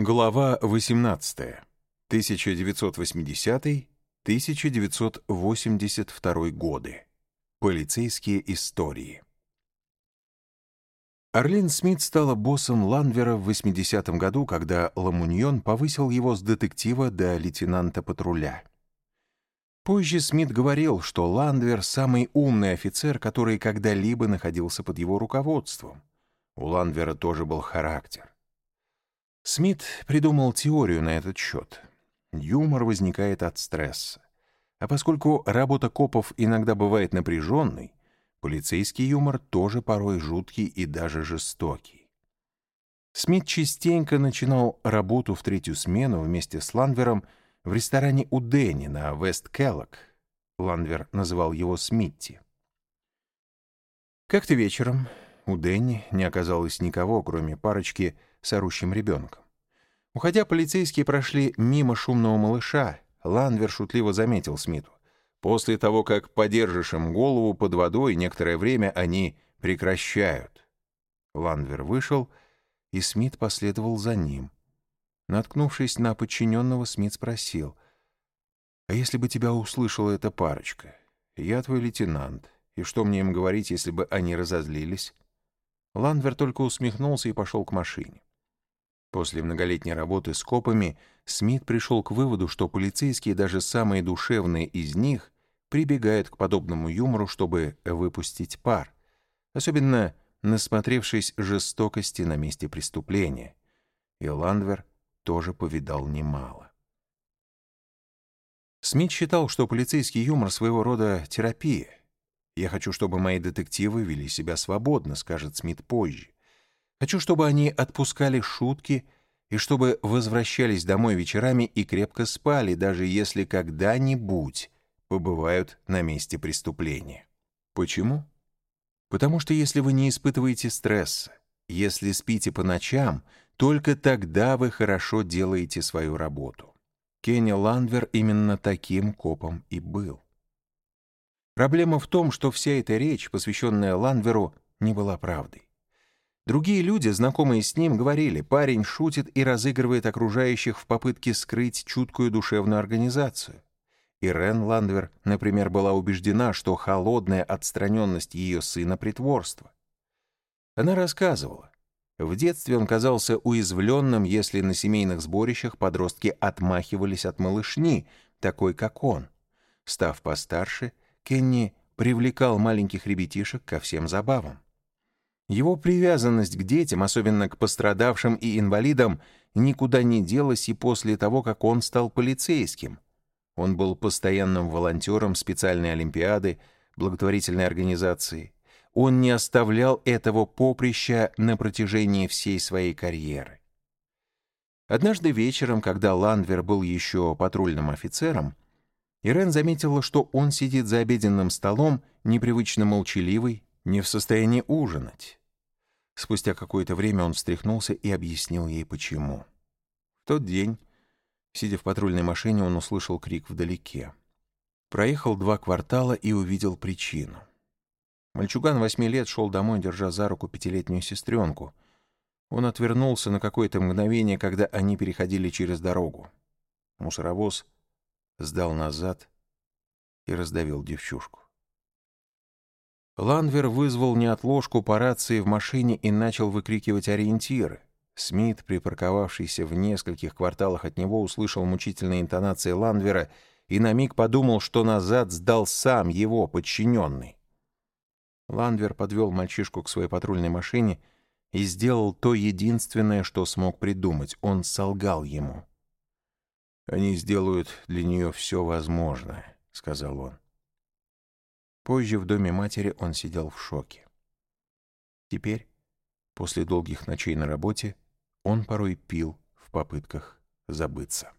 Глава 18. 1980-1982 годы. Полицейские истории. Орлин Смит стала боссом Ланвера в 80-м году, когда Ламуньон повысил его с детектива до лейтенанта патруля. Позже Смит говорил, что Ландвер — самый умный офицер, который когда-либо находился под его руководством. У Ландвера тоже был характер. Смит придумал теорию на этот счет. Юмор возникает от стресса. А поскольку работа копов иногда бывает напряженной, полицейский юмор тоже порой жуткий и даже жестокий. Смит частенько начинал работу в третью смену вместе с Ланвером в ресторане у Дэнни на Вест-Келлок. Ланвер называл его Смитти. Как-то вечером у Дэнни не оказалось никого, кроме парочки с орущим ребенком. Уходя, полицейские прошли мимо шумного малыша. Ланвер шутливо заметил Смиту. После того, как подержишь им голову под водой, некоторое время они прекращают. Ланвер вышел, и Смит последовал за ним. Наткнувшись на подчиненного, Смит спросил, «А если бы тебя услышала эта парочка? Я твой лейтенант, и что мне им говорить, если бы они разозлились?» Ланвер только усмехнулся и пошел к машине. После многолетней работы с копами Смит пришел к выводу, что полицейские, даже самые душевные из них, прибегают к подобному юмору, чтобы выпустить пар, особенно насмотревшись жестокости на месте преступления. И Ландвер тоже повидал немало. Смит считал, что полицейский юмор своего рода терапия. «Я хочу, чтобы мои детективы вели себя свободно», — скажет Смит позже. Хочу, чтобы они отпускали шутки и чтобы возвращались домой вечерами и крепко спали, даже если когда-нибудь побывают на месте преступления. Почему? Потому что если вы не испытываете стресса, если спите по ночам, только тогда вы хорошо делаете свою работу. Кенни Ландвер именно таким копом и был. Проблема в том, что вся эта речь, посвященная Ландверу, не была правдой. Другие люди, знакомые с ним, говорили, парень шутит и разыгрывает окружающих в попытке скрыть чуткую душевную организацию. Ирен Ландвер, например, была убеждена, что холодная отстраненность ее сына — притворство. Она рассказывала. В детстве он казался уязвленным, если на семейных сборищах подростки отмахивались от малышни, такой как он. Став постарше, Кенни привлекал маленьких ребятишек ко всем забавам. Его привязанность к детям, особенно к пострадавшим и инвалидам, никуда не делась и после того, как он стал полицейским. Он был постоянным волонтером специальной олимпиады, благотворительной организации. Он не оставлял этого поприща на протяжении всей своей карьеры. Однажды вечером, когда Ландвер был еще патрульным офицером, Ирен заметила, что он сидит за обеденным столом, непривычно молчаливый, не в состоянии ужинать. Спустя какое-то время он встряхнулся и объяснил ей, почему. В тот день, сидя в патрульной машине, он услышал крик вдалеке. Проехал два квартала и увидел причину. Мальчуган восьми лет шел домой, держа за руку пятилетнюю сестренку. Он отвернулся на какое-то мгновение, когда они переходили через дорогу. Мусоровоз сдал назад и раздавил девчушку. Ланвер вызвал неотложку по рации в машине и начал выкрикивать ориентиры. Смит, припарковавшийся в нескольких кварталах от него, услышал мучительные интонации Ланвера и на миг подумал, что назад сдал сам его подчиненный. Ландвер подвел мальчишку к своей патрульной машине и сделал то единственное, что смог придумать. Он солгал ему. «Они сделают для нее все возможное», — сказал он. Позже в доме матери он сидел в шоке. Теперь, после долгих ночей на работе, он порой пил в попытках забыться.